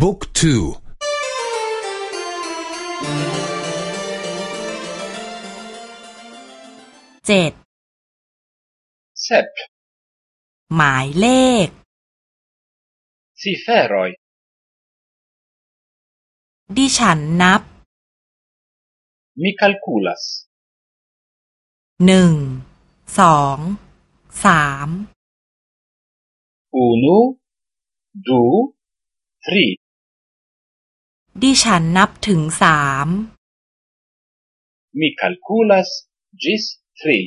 บุ๊กทูเจ็ด เซปหมายเลขซีเฟรอย ดิฉันนับมิคัลคูลัส หนึ่ง สอง สาม อูนูดู ทรีดิฉันนับถึงสามมิคัลคูลัสจิสทรี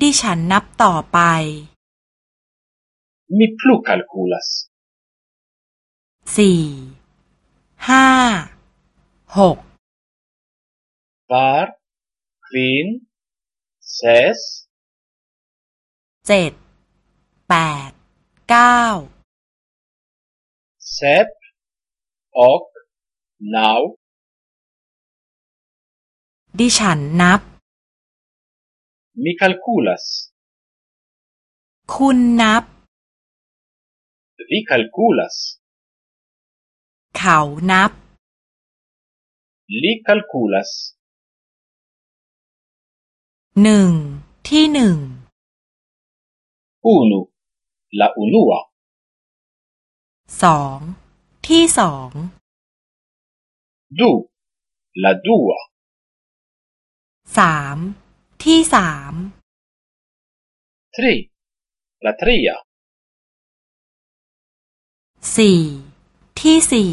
ดิฉันนับต่อไปมิพลูคัลคูลัสสี่ ห้า หกบาร์ครีนเซสเจ็ด แปด เก้า Sep, Ok, Now ดิฉันนับ Mi calculas คุณนับ Vi calculas เขานับ Li calculas หนึ่ง ที่หนึ่ง Unu, la unua สอง ที่สองดูละด u e สาม ที่สามทรีละทรีอสี่ ที่สี่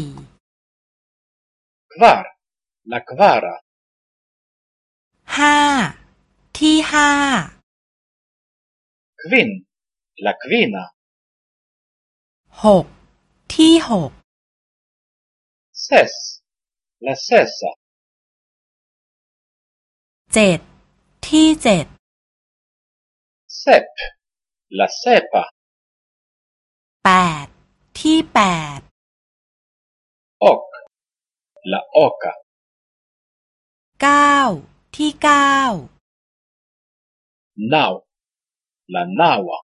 ควาร์ละควาระห้า ที่ห้าควินละควิน a หกที่หก ses la sesa เจ็ด ที่เจ็ด sep la sepa แปด ที่แปด ok la oca เก้า ที่เก้า now la nawa